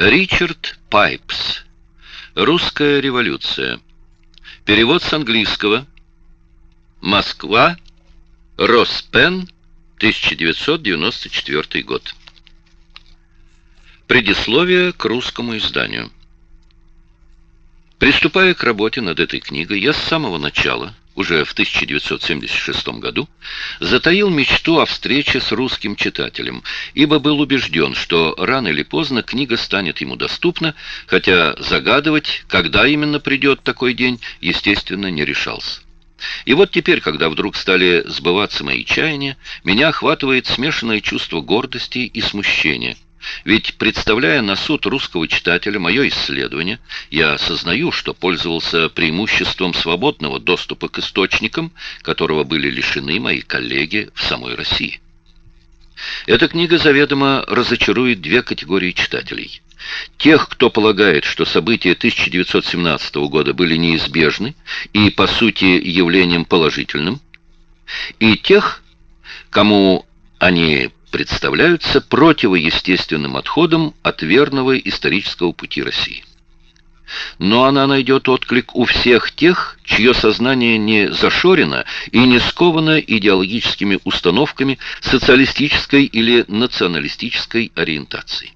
Ричард Пайпс. Русская революция. Перевод с английского. Москва. Роспен. 1994 год. Предисловие к русскому изданию. Приступая к работе над этой книгой, я с самого начала уже в 1976 году, затаил мечту о встрече с русским читателем, ибо был убежден, что рано или поздно книга станет ему доступна, хотя загадывать, когда именно придет такой день, естественно, не решался. И вот теперь, когда вдруг стали сбываться мои чаяния, меня охватывает смешанное чувство гордости и смущения – ведь, представляя на суд русского читателя мое исследование, я осознаю, что пользовался преимуществом свободного доступа к источникам, которого были лишены мои коллеги в самой России. Эта книга заведомо разочарует две категории читателей. Тех, кто полагает, что события 1917 года были неизбежны и, по сути, явлением положительным, и тех, кому они представляются противоестественным отходом от верного исторического пути России. Но она найдет отклик у всех тех, чье сознание не зашорено и не сковано идеологическими установками социалистической или националистической ориентации.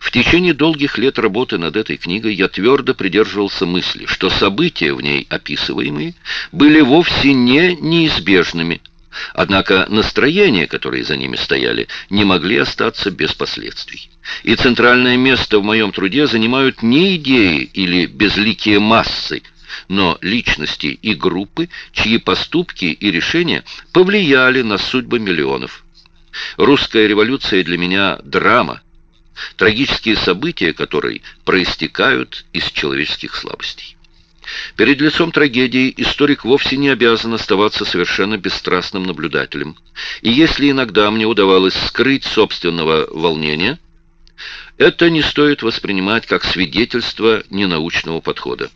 В течение долгих лет работы над этой книгой я твердо придерживался мысли, что события в ней описываемые были вовсе не неизбежными, Однако настроения, которые за ними стояли, не могли остаться без последствий. И центральное место в моем труде занимают не идеи или безликие массы, но личности и группы, чьи поступки и решения повлияли на судьбы миллионов. Русская революция для меня – драма, трагические события которой проистекают из человеческих слабостей. Перед лицом трагедии историк вовсе не обязан оставаться совершенно бесстрастным наблюдателем. И если иногда мне удавалось скрыть собственного волнения, это не стоит воспринимать как свидетельство ненаучного подхода.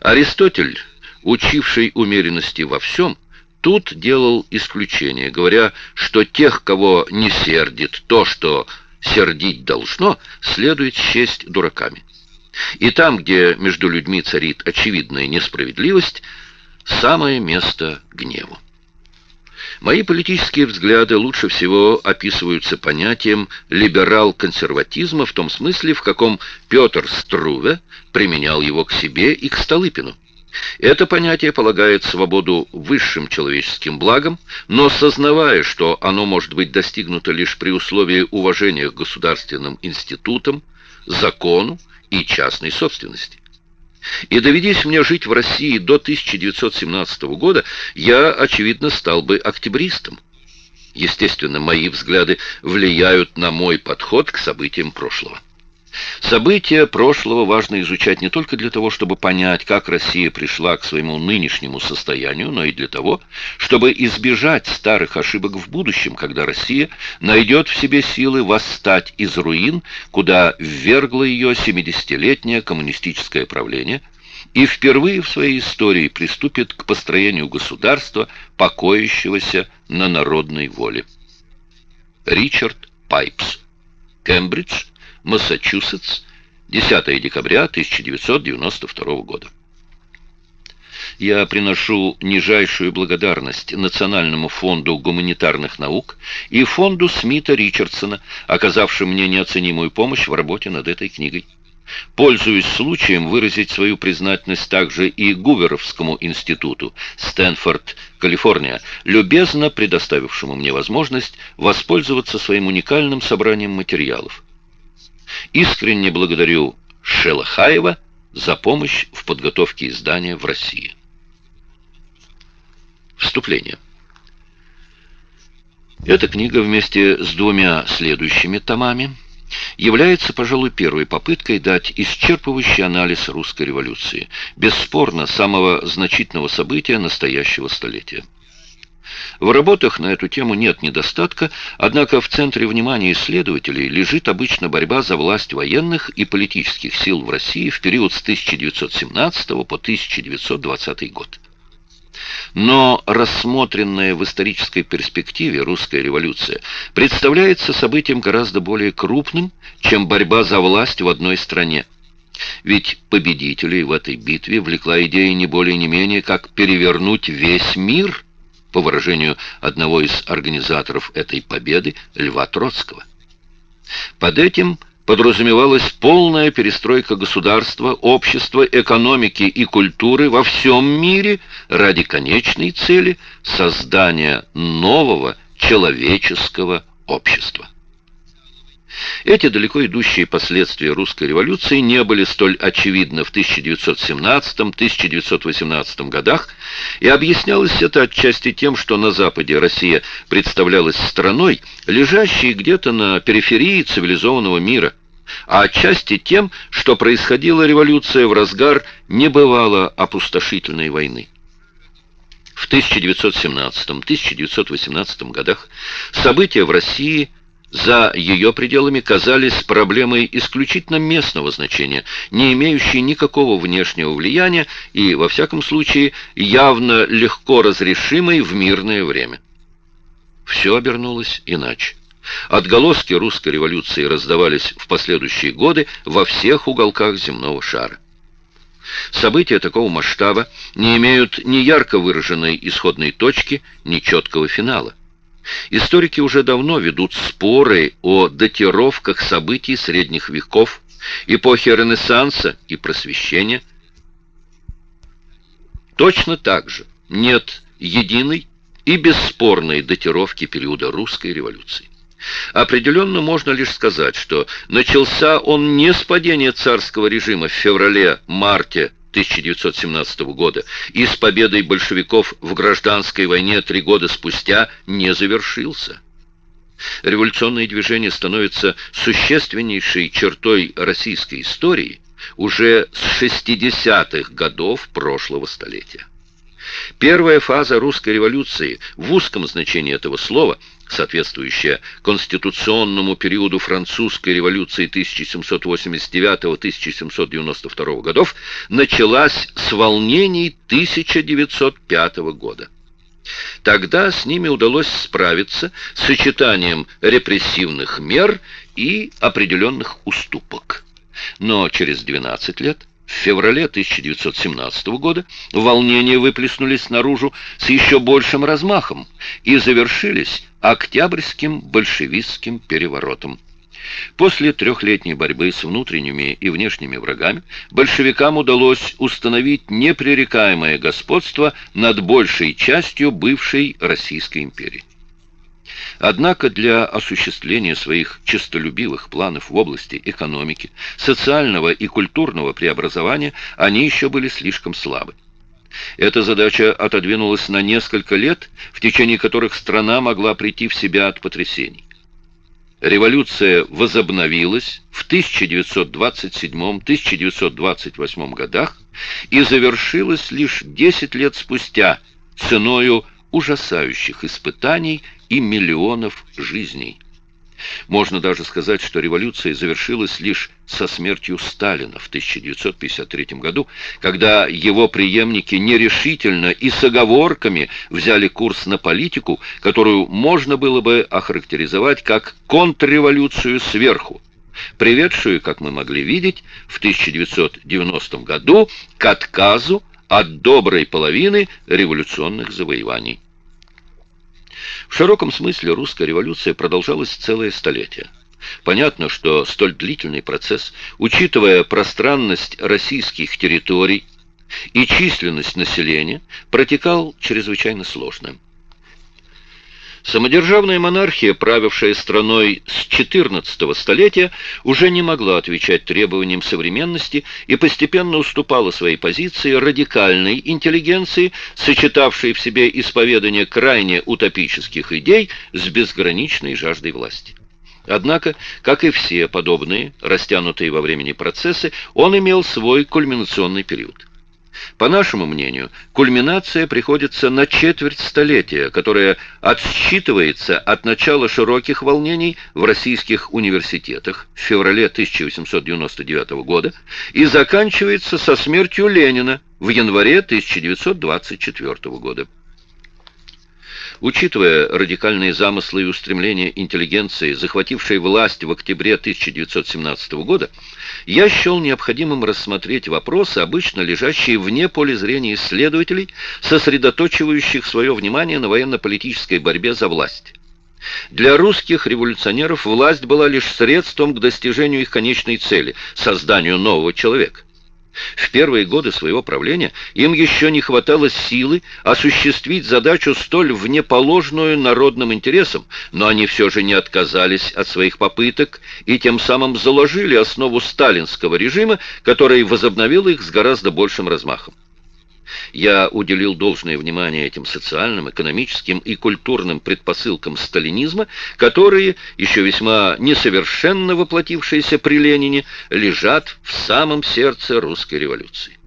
Аристотель, учивший умеренности во всем, тут делал исключение, говоря, что тех, кого не сердит то, что сердить должно, следует счесть дураками. И там, где между людьми царит очевидная несправедливость, самое место гневу. Мои политические взгляды лучше всего описываются понятием либерал-консерватизма в том смысле, в каком Петр Струве применял его к себе и к Столыпину. Это понятие полагает свободу высшим человеческим благом, но сознавая, что оно может быть достигнуто лишь при условии уважения к государственным институтам, закону и частной собственности. И доведись мне жить в России до 1917 года, я, очевидно, стал бы октябристом. Естественно, мои взгляды влияют на мой подход к событиям прошлого. События прошлого важно изучать не только для того, чтобы понять, как Россия пришла к своему нынешнему состоянию, но и для того, чтобы избежать старых ошибок в будущем, когда Россия найдет в себе силы восстать из руин, куда ввергло ее 70-летнее коммунистическое правление, и впервые в своей истории приступит к построению государства, покоящегося на народной воле. Ричард Пайпс. Кембридж, Массачусетс, 10 декабря 1992 года. Я приношу нижайшую благодарность Национальному фонду гуманитарных наук и фонду Смита Ричардсона, оказавшим мне неоценимую помощь в работе над этой книгой. Пользуюсь случаем выразить свою признательность также и Гуверовскому институту, Стэнфорд, Калифорния, любезно предоставившему мне возможность воспользоваться своим уникальным собранием материалов. Искренне благодарю Шелахаева за помощь в подготовке издания в России. Вступление. Эта книга вместе с двумя следующими томами является, пожалуй, первой попыткой дать исчерпывающий анализ русской революции, бесспорно самого значительного события настоящего столетия. В работах на эту тему нет недостатка, однако в центре внимания исследователей лежит обычно борьба за власть военных и политических сил в России в период с 1917 по 1920 год. Но рассмотренная в исторической перспективе русская революция представляется событием гораздо более крупным, чем борьба за власть в одной стране. Ведь победителей в этой битве влекла идея не более не менее, как перевернуть весь мир, по выражению одного из организаторов этой победы, Льва Троцкого. Под этим подразумевалась полная перестройка государства, общества, экономики и культуры во всем мире ради конечной цели создания нового человеческого общества. Эти далеко идущие последствия русской революции не были столь очевидны в 1917-1918 годах, и объяснялось это отчасти тем, что на Западе Россия представлялась страной, лежащей где-то на периферии цивилизованного мира, а отчасти тем, что происходила революция в разгар небывало опустошительной войны. В 1917-1918 годах события в России – за ее пределами казались проблемой исключительно местного значения, не имеющей никакого внешнего влияния и, во всяком случае, явно легко разрешимой в мирное время. Все обернулось иначе. Отголоски русской революции раздавались в последующие годы во всех уголках земного шара. События такого масштаба не имеют ни ярко выраженной исходной точки, ни четкого финала. Историки уже давно ведут споры о датировках событий средних веков, эпохи Ренессанса и Просвещения. Точно так же нет единой и бесспорной датировки периода русской революции. Определенно можно лишь сказать, что начался он не с падения царского режима в феврале-марте 1917 года и с победой большевиков в гражданской войне три года спустя не завершился. Революционное движение становится существеннейшей чертой российской истории уже с 60-х годов прошлого столетия. Первая фаза русской революции в узком значении этого слова, соответствующая конституционному периоду французской революции 1789-1792 годов, началась с волнений 1905 года. Тогда с ними удалось справиться с сочетанием репрессивных мер и определенных уступок. Но через 12 лет в феврале 1917 года волнения выплеснулись наружу с еще большим размахом и завершились Октябрьским большевистским переворотом. После трехлетней борьбы с внутренними и внешними врагами большевикам удалось установить непререкаемое господство над большей частью бывшей Российской империи. Однако для осуществления своих честолюбивых планов в области экономики, социального и культурного преобразования они еще были слишком слабы. Эта задача отодвинулась на несколько лет, в течение которых страна могла прийти в себя от потрясений. Революция возобновилась в 1927-1928 годах и завершилась лишь 10 лет спустя ценою ужасающих испытаний и миллионов жизней. Можно даже сказать, что революция завершилась лишь со смертью Сталина в 1953 году, когда его преемники нерешительно и с оговорками взяли курс на политику, которую можно было бы охарактеризовать как контрреволюцию сверху, приведшую, как мы могли видеть, в 1990 году к отказу от доброй половины революционных завоеваний. В широком смысле русская революция продолжалась целое столетие. Понятно, что столь длительный процесс, учитывая пространность российских территорий и численность населения, протекал чрезвычайно сложно. Самодержавная монархия, правившая страной с XIV столетия, уже не могла отвечать требованиям современности и постепенно уступала своей позиции радикальной интеллигенции, сочетавшей в себе исповедание крайне утопических идей с безграничной жаждой власти. Однако, как и все подобные, растянутые во времени процессы, он имел свой кульминационный период. По нашему мнению, кульминация приходится на четверть столетия, которое отсчитывается от начала широких волнений в российских университетах в феврале 1899 года и заканчивается со смертью Ленина в январе 1924 года. Учитывая радикальные замыслы и устремления интеллигенции, захватившей власть в октябре 1917 года, я счел необходимым рассмотреть вопросы, обычно лежащие вне поля зрения исследователей, сосредоточивающих свое внимание на военно-политической борьбе за власть. Для русских революционеров власть была лишь средством к достижению их конечной цели – созданию нового человека. В первые годы своего правления им еще не хватало силы осуществить задачу столь внеположную народным интересам, но они все же не отказались от своих попыток и тем самым заложили основу сталинского режима, который возобновил их с гораздо большим размахом. Я уделил должное внимание этим социальным, экономическим и культурным предпосылкам сталинизма, которые, еще весьма несовершенно воплотившиеся при Ленине, лежат в самом сердце русской революции.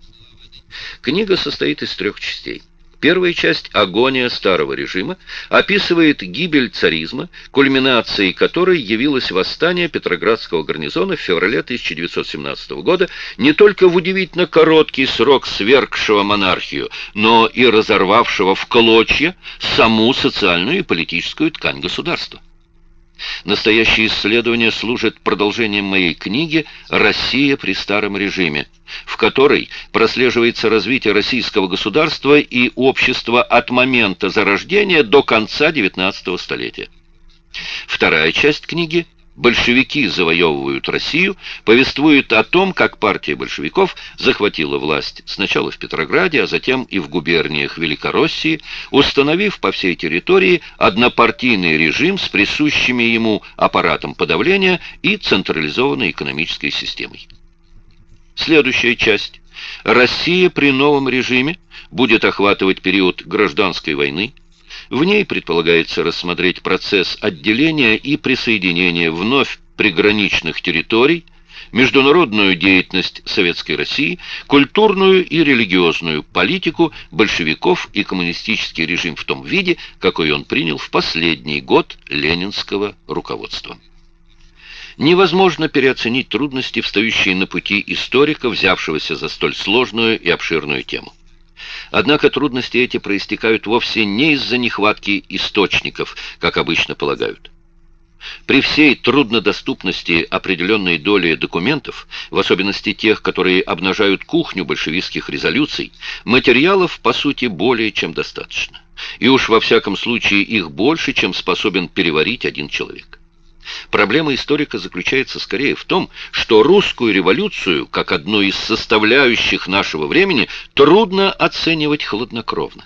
Книга состоит из трех частей. Первая часть «Агония старого режима» описывает гибель царизма, кульминацией которой явилось восстание Петроградского гарнизона в феврале 1917 года не только в удивительно короткий срок свергшего монархию, но и разорвавшего в клочья саму социальную и политическую ткань государства. Настоящее исследование служит продолжением моей книги «Россия при старом режиме», в которой прослеживается развитие российского государства и общества от момента зарождения до конца XIX столетия. Вторая часть книги большевики завоевывают Россию, повествует о том, как партия большевиков захватила власть сначала в Петрограде, а затем и в губерниях Великороссии, установив по всей территории однопартийный режим с присущими ему аппаратом подавления и централизованной экономической системой. Следующая часть. Россия при новом режиме будет охватывать период гражданской войны, в ней предполагается рассмотреть процесс отделения и присоединения вновь приграничных территорий, международную деятельность Советской России, культурную и религиозную политику большевиков и коммунистический режим в том виде, какой он принял в последний год ленинского руководства. Невозможно переоценить трудности, встающие на пути историка, взявшегося за столь сложную и обширную тему. Однако трудности эти проистекают вовсе не из-за нехватки источников, как обычно полагают. При всей труднодоступности определенной доли документов, в особенности тех, которые обнажают кухню большевистских резолюций, материалов, по сути, более чем достаточно. И уж во всяком случае их больше, чем способен переварить один человек. Проблема историка заключается скорее в том, что русскую революцию, как одну из составляющих нашего времени, трудно оценивать хладнокровно.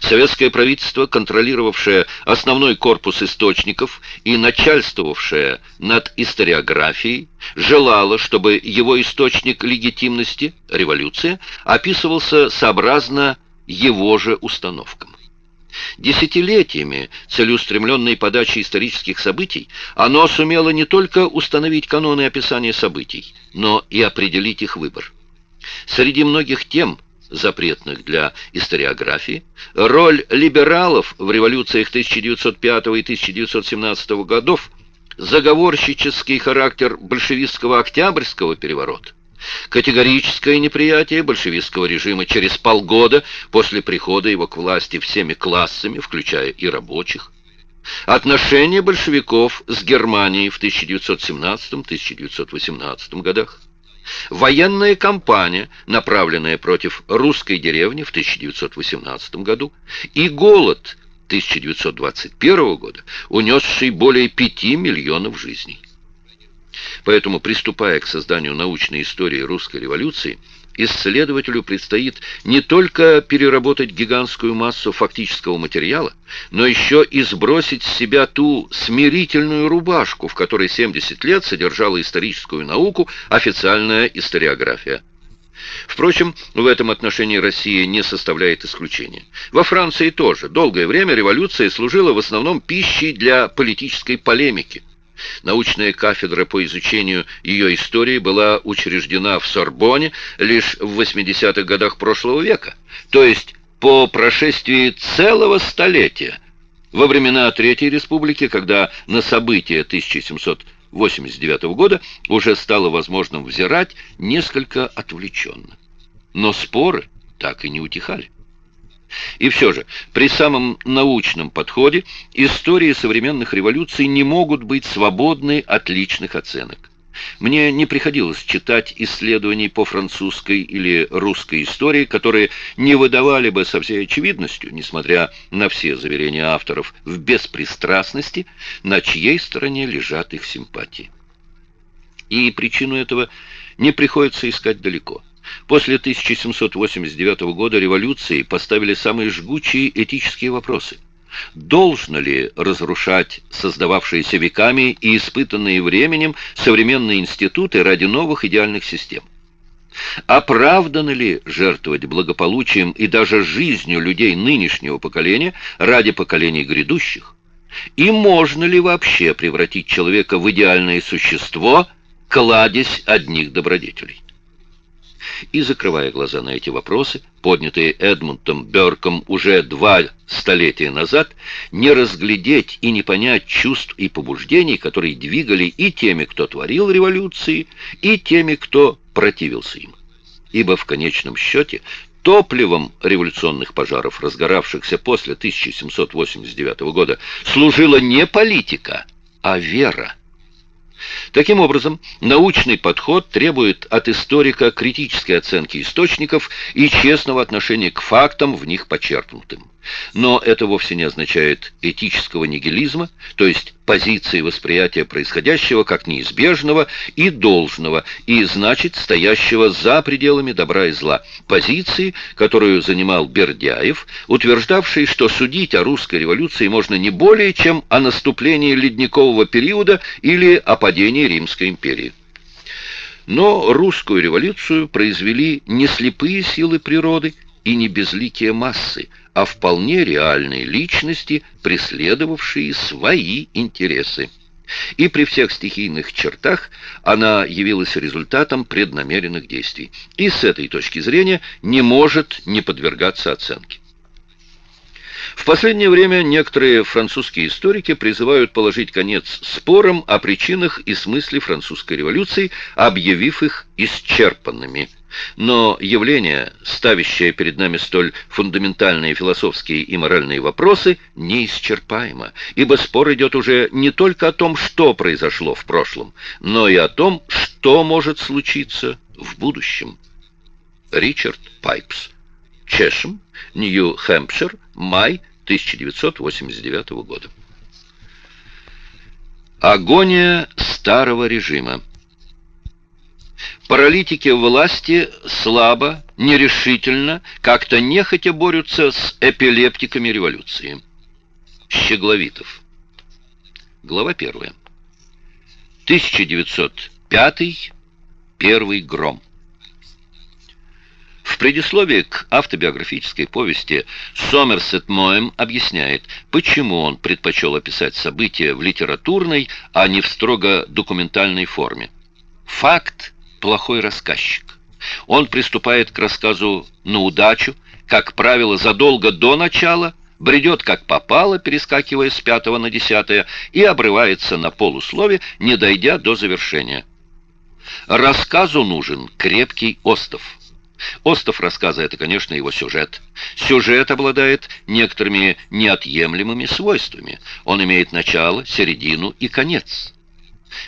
Советское правительство, контролировавшее основной корпус источников и начальствовавшее над историографией, желало, чтобы его источник легитимности, революция, описывался сообразно его же установкам. Десятилетиями целеустремленной подачи исторических событий оно сумело не только установить каноны описания событий, но и определить их выбор. Среди многих тем, запретных для историографии, роль либералов в революциях 1905 и 1917 годов, заговорщический характер большевистского октябрьского переворота, Категорическое неприятие большевистского режима через полгода после прихода его к власти всеми классами, включая и рабочих. Отношения большевиков с Германией в 1917-1918 годах. Военная кампания, направленная против русской деревни в 1918 году. И голод 1921 года, унесший более 5 миллионов жизней. Поэтому, приступая к созданию научной истории русской революции, исследователю предстоит не только переработать гигантскую массу фактического материала, но еще и сбросить с себя ту смирительную рубашку, в которой 70 лет содержала историческую науку официальная историография. Впрочем, в этом отношении Россия не составляет исключения. Во Франции тоже долгое время революция служила в основном пищей для политической полемики. Научная кафедра по изучению ее истории была учреждена в Сорбоне лишь в 80-х годах прошлого века, то есть по прошествии целого столетия, во времена Третьей Республики, когда на события 1789 года уже стало возможным взирать несколько отвлеченно. Но споры так и не утихали. И все же, при самом научном подходе истории современных революций не могут быть свободны от личных оценок. Мне не приходилось читать исследований по французской или русской истории, которые не выдавали бы со всей очевидностью, несмотря на все заверения авторов в беспристрастности, на чьей стороне лежат их симпатии. И причину этого не приходится искать далеко. После 1789 года революции поставили самые жгучие этические вопросы. Должно ли разрушать создававшиеся веками и испытанные временем современные институты ради новых идеальных систем? Оправдано ли жертвовать благополучием и даже жизнью людей нынешнего поколения ради поколений грядущих? И можно ли вообще превратить человека в идеальное существо, кладезь одних добродетелей? И закрывая глаза на эти вопросы, поднятые Эдмундом Берком уже два столетия назад, не разглядеть и не понять чувств и побуждений, которые двигали и теми, кто творил революции, и теми, кто противился им. Ибо в конечном счете топливом революционных пожаров, разгоравшихся после 1789 года, служила не политика, а вера. Таким образом, научный подход требует от историка критической оценки источников и честного отношения к фактам, в них почерпнутым. Но это вовсе не означает этического нигилизма, то есть позиции восприятия происходящего как неизбежного и должного, и значит стоящего за пределами добра и зла, позиции, которую занимал Бердяев, утверждавший, что судить о русской революции можно не более, чем о наступлении ледникового периода или о падении Римской империи. Но русскую революцию произвели не слепые силы природы и не безликие массы, а вполне реальные личности, преследовавшие свои интересы. И при всех стихийных чертах она явилась результатом преднамеренных действий. И с этой точки зрения не может не подвергаться оценке. В последнее время некоторые французские историки призывают положить конец спорам о причинах и смысле французской революции, объявив их исчерпанными. Но явление, ставящее перед нами столь фундаментальные философские и моральные вопросы, неисчерпаемо, ибо спор идет уже не только о том, что произошло в прошлом, но и о том, что может случиться в будущем. Ричард Пайпс. Чешем, Нью-Хэмпшир, май 1989 года. Агония старого режима. Паралитики власти слабо, нерешительно, как-то нехотя борются с эпилептиками революции. Щегловитов. Глава первая. 1905. Первый гром. В предисловии к автобиографической повести Сомерсет Моэм объясняет, почему он предпочел описать события в литературной, а не в строго документальной форме. Факт – плохой рассказчик. Он приступает к рассказу на удачу, как правило, задолго до начала, бредет как попало, перескакивая с пятого на десятое, и обрывается на полуслове, не дойдя до завершения. Рассказу нужен крепкий остов. Остов рассказа — это, конечно, его сюжет. Сюжет обладает некоторыми неотъемлемыми свойствами. Он имеет начало, середину и конец.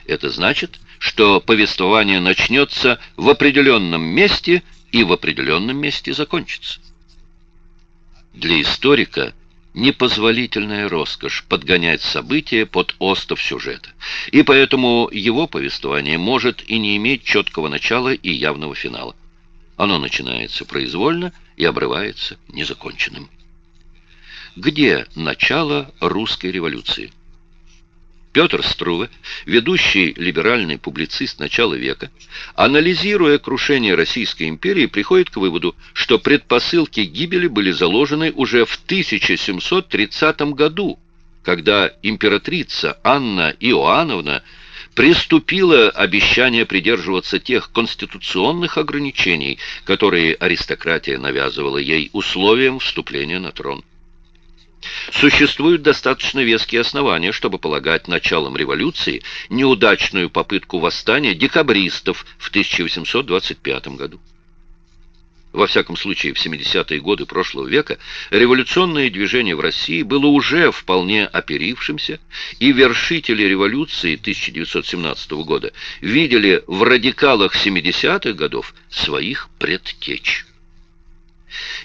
Это значит, что повествование начнется в определенном месте и в определенном месте закончится. Для историка непозволительная роскошь подгонять события под остов сюжета, и поэтому его повествование может и не иметь четкого начала и явного финала. Оно начинается произвольно и обрывается незаконченным. Где начало русской революции? Петр Струве, ведущий либеральный публицист начала века, анализируя крушение Российской империи, приходит к выводу, что предпосылки гибели были заложены уже в 1730 году, когда императрица Анна Иоанновна приступила обещание придерживаться тех конституционных ограничений, которые аристократия навязывала ей условием вступления на трон. Существуют достаточно веские основания, чтобы полагать началом революции неудачную попытку восстания декабристов в 1825 году. Во всяком случае, в 70-е годы прошлого века революционное движение в России было уже вполне оперившимся, и вершители революции 1917 года видели в радикалах 70-х годов своих предтеч.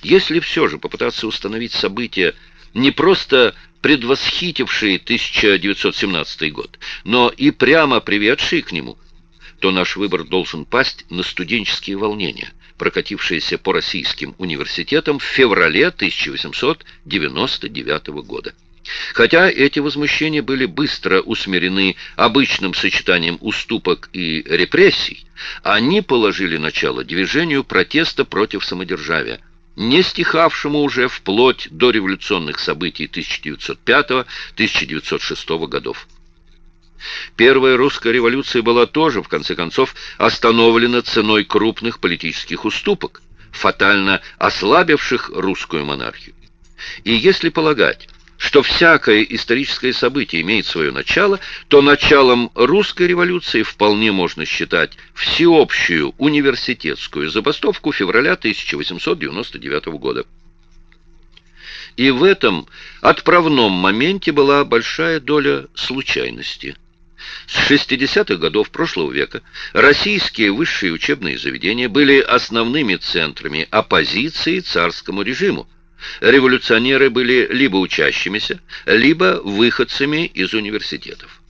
Если все же попытаться установить события, не просто предвосхитившие 1917 год, но и прямо приведшие к нему, то наш выбор должен пасть на студенческие волнения – прокатившаяся по российским университетам в феврале 1899 года. Хотя эти возмущения были быстро усмирены обычным сочетанием уступок и репрессий, они положили начало движению протеста против самодержавия, не стихавшему уже вплоть до революционных событий 1905-1906 годов. Первая русская революция была тоже, в конце концов, остановлена ценой крупных политических уступок, фатально ослабивших русскую монархию. И если полагать, что всякое историческое событие имеет свое начало, то началом русской революции вполне можно считать всеобщую университетскую забастовку февраля 1899 года. И в этом отправном моменте была большая доля случайности – с 60-х годов прошлого века российские высшие учебные заведения были основными центрами оппозиции царскому режиму. Революционеры были либо учащимися, либо выходцами из университетов.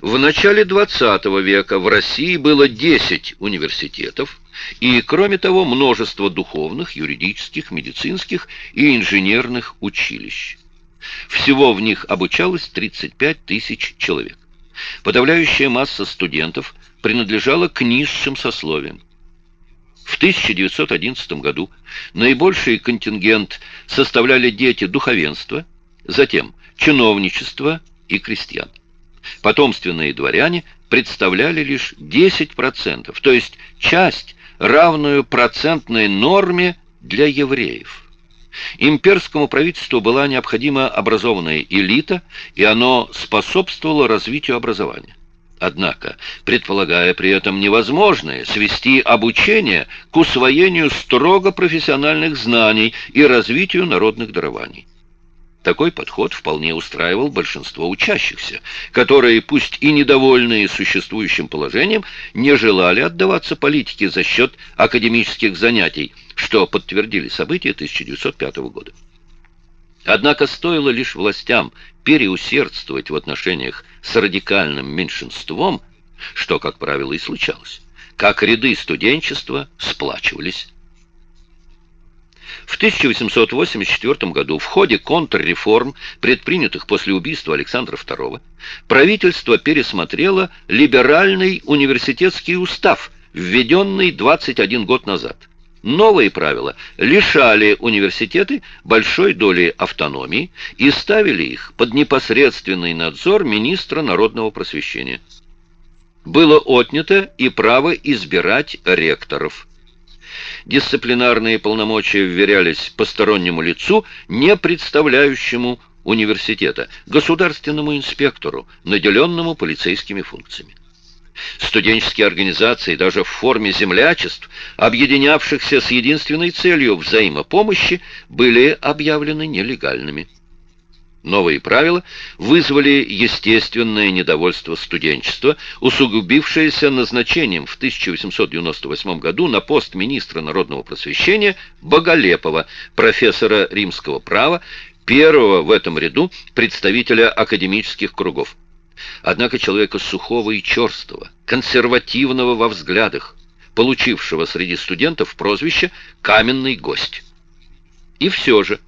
В начале 20 века в России было 10 университетов, и, кроме того, множество духовных, юридических, медицинских и инженерных училищ. Всего в них обучалось 35 тысяч человек. Подавляющая масса студентов принадлежала к низшим сословиям. В 1911 году наибольший контингент составляли дети духовенства, затем чиновничество и крестьян. Потомственные дворяне представляли лишь 10%, то есть часть, равную процентной норме для евреев. Имперскому правительству была необходима образованная элита, и оно способствовало развитию образования. Однако, предполагая при этом невозможное свести обучение к усвоению строго профессиональных знаний и развитию народных дарований. Такой подход вполне устраивал большинство учащихся, которые, пусть и недовольные существующим положением, не желали отдаваться политике за счет академических занятий, что подтвердили события 1905 года. Однако стоило лишь властям переусердствовать в отношениях с радикальным меньшинством, что, как правило, и случалось, как ряды студенчества сплачивались. В 1884 году в ходе контрреформ, предпринятых после убийства Александра II, правительство пересмотрело либеральный университетский устав, введенный 21 год назад. Новые правила лишали университеты большой доли автономии и ставили их под непосредственный надзор министра народного просвещения. Было отнято и право избирать ректоров. Дисциплинарные полномочия вверялись постороннему лицу, не представляющему университета, государственному инспектору, наделенному полицейскими функциями. Студенческие организации даже в форме землячеств, объединявшихся с единственной целью взаимопомощи, были объявлены нелегальными. Новые правила вызвали естественное недовольство студенчества, усугубившееся назначением в 1898 году на пост министра народного просвещения Боголепова, профессора римского права, первого в этом ряду представителя академических кругов. Однако человека сухого и черстого, консервативного во взглядах, получившего среди студентов прозвище «каменный гость». И все же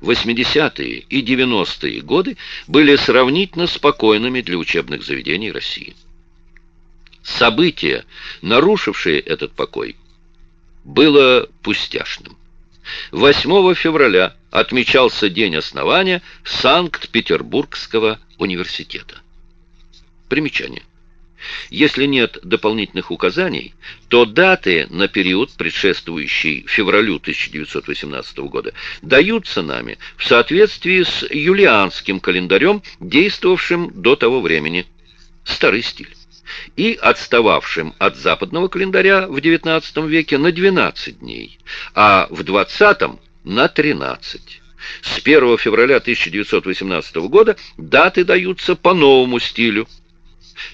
80-е и 90-е годы были сравнительно спокойными для учебных заведений России. Событие, нарушившее этот покой, было пустяшным. 8 февраля отмечался день основания Санкт-Петербургского университета. Примечание. Если нет дополнительных указаний, то даты на период, предшествующий февралю 1918 года, даются нами в соответствии с юлианским календарем, действовавшим до того времени. Старый стиль и отстававшим от западного календаря в XIX веке на 12 дней, а в XX на 13. С 1 февраля 1918 года даты даются по новому стилю,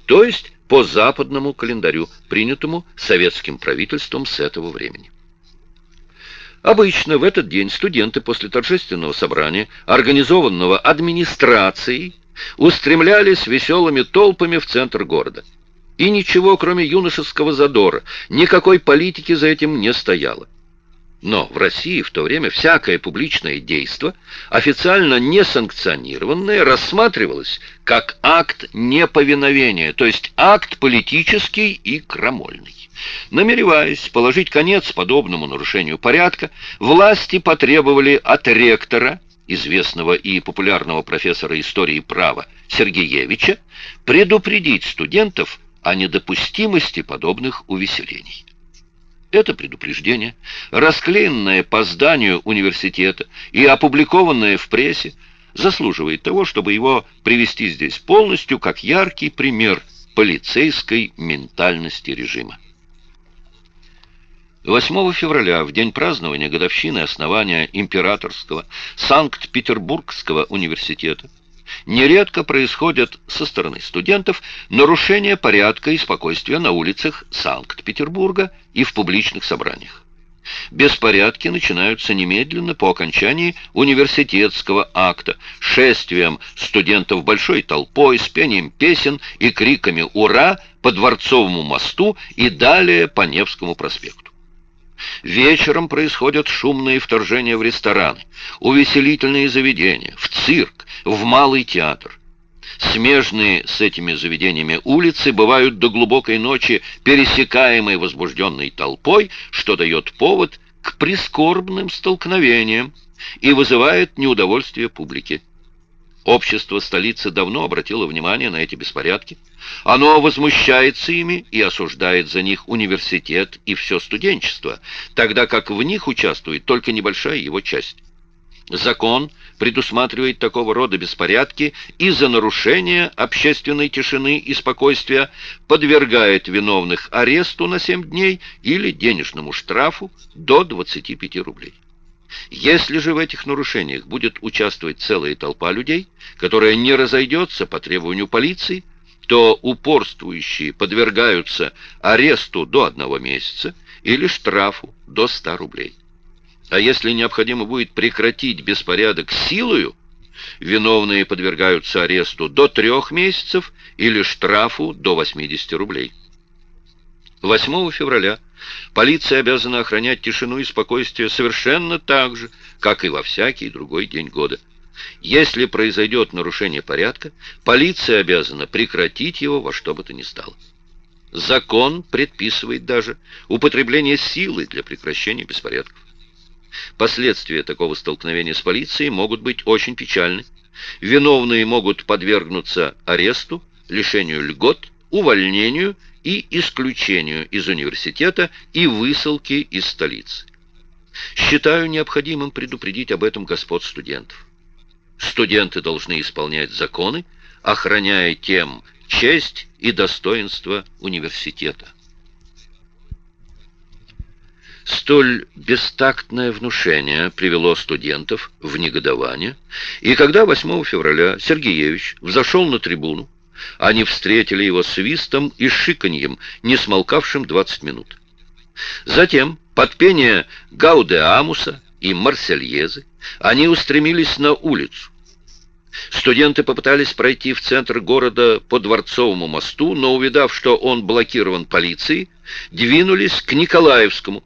то есть по западному календарю, принятому советским правительством с этого времени. Обычно в этот день студенты после торжественного собрания, организованного администрацией, устремлялись веселыми толпами в центр города. И ничего, кроме юношеского задора, никакой политики за этим не стояло. Но в России в то время всякое публичное действо, официально не санкционированное, рассматривалось как акт неповиновения, то есть акт политический и крамольный. Намереваясь положить конец подобному нарушению порядка, власти потребовали от ректора, известного и популярного профессора истории права Сергеевича, предупредить студентов о недопустимости подобных увеселений. Это предупреждение, расклеенное по зданию университета и опубликованное в прессе, заслуживает того, чтобы его привести здесь полностью как яркий пример полицейской ментальности режима. 8 февраля, в день празднования годовщины основания Императорского Санкт-Петербургского университета, нередко происходят со стороны студентов нарушения порядка и спокойствия на улицах Санкт-Петербурга и в публичных собраниях. Беспорядки начинаются немедленно по окончании университетского акта, шествием студентов большой толпой, с пением песен и криками «Ура!» по Дворцовому мосту и далее по Невскому проспекту. Вечером происходят шумные вторжения в рестораны, увеселительные заведения, в цирк, в малый театр. Смежные с этими заведениями улицы бывают до глубокой ночи пересекаемой возбужденной толпой, что дает повод к прискорбным столкновениям и вызывает неудовольствие публики. Общество столицы давно обратило внимание на эти беспорядки. Оно возмущается ими и осуждает за них университет и все студенчество, тогда как в них участвует только небольшая его часть. Закон предусматривает такого рода беспорядки и за нарушение общественной тишины и спокойствия подвергает виновных аресту на 7 дней или денежному штрафу до 25 рублей. Если же в этих нарушениях будет участвовать целая толпа людей, которая не разойдется по требованию полиции, то упорствующие подвергаются аресту до одного месяца или штрафу до 100 рублей. А если необходимо будет прекратить беспорядок силою, виновные подвергаются аресту до трех месяцев или штрафу до 80 рублей. 8 февраля полиция обязана охранять тишину и спокойствие совершенно так же, как и во всякий другой день года. Если произойдет нарушение порядка, полиция обязана прекратить его во что бы то ни стало. Закон предписывает даже употребление силы для прекращения беспорядков. Последствия такого столкновения с полицией могут быть очень печальны. Виновные могут подвергнуться аресту, лишению льгот, увольнению и исключению из университета и высылке из столицы. Считаю необходимым предупредить об этом господ студентов. Студенты должны исполнять законы, охраняя тем честь и достоинство университета. Столь бестактное внушение привело студентов в негодование, и когда 8 февраля Сергеевич взошел на трибуну, они встретили его свистом и шиканьем, не смолкавшим 20 минут. Затем, под пение Гаудеамуса и Марсельезы, они устремились на улицу. Студенты попытались пройти в центр города по Дворцовому мосту, но, увидав, что он блокирован полицией, двинулись к Николаевскому.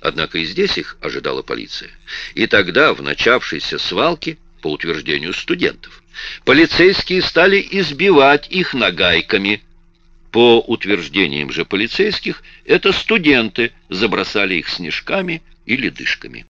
Однако и здесь их ожидала полиция. И тогда, в начавшейся свалке, по утверждению студентов, Полицейские стали избивать их нагайками. По утверждениям же полицейских, это студенты забросали их снежками и ледышками.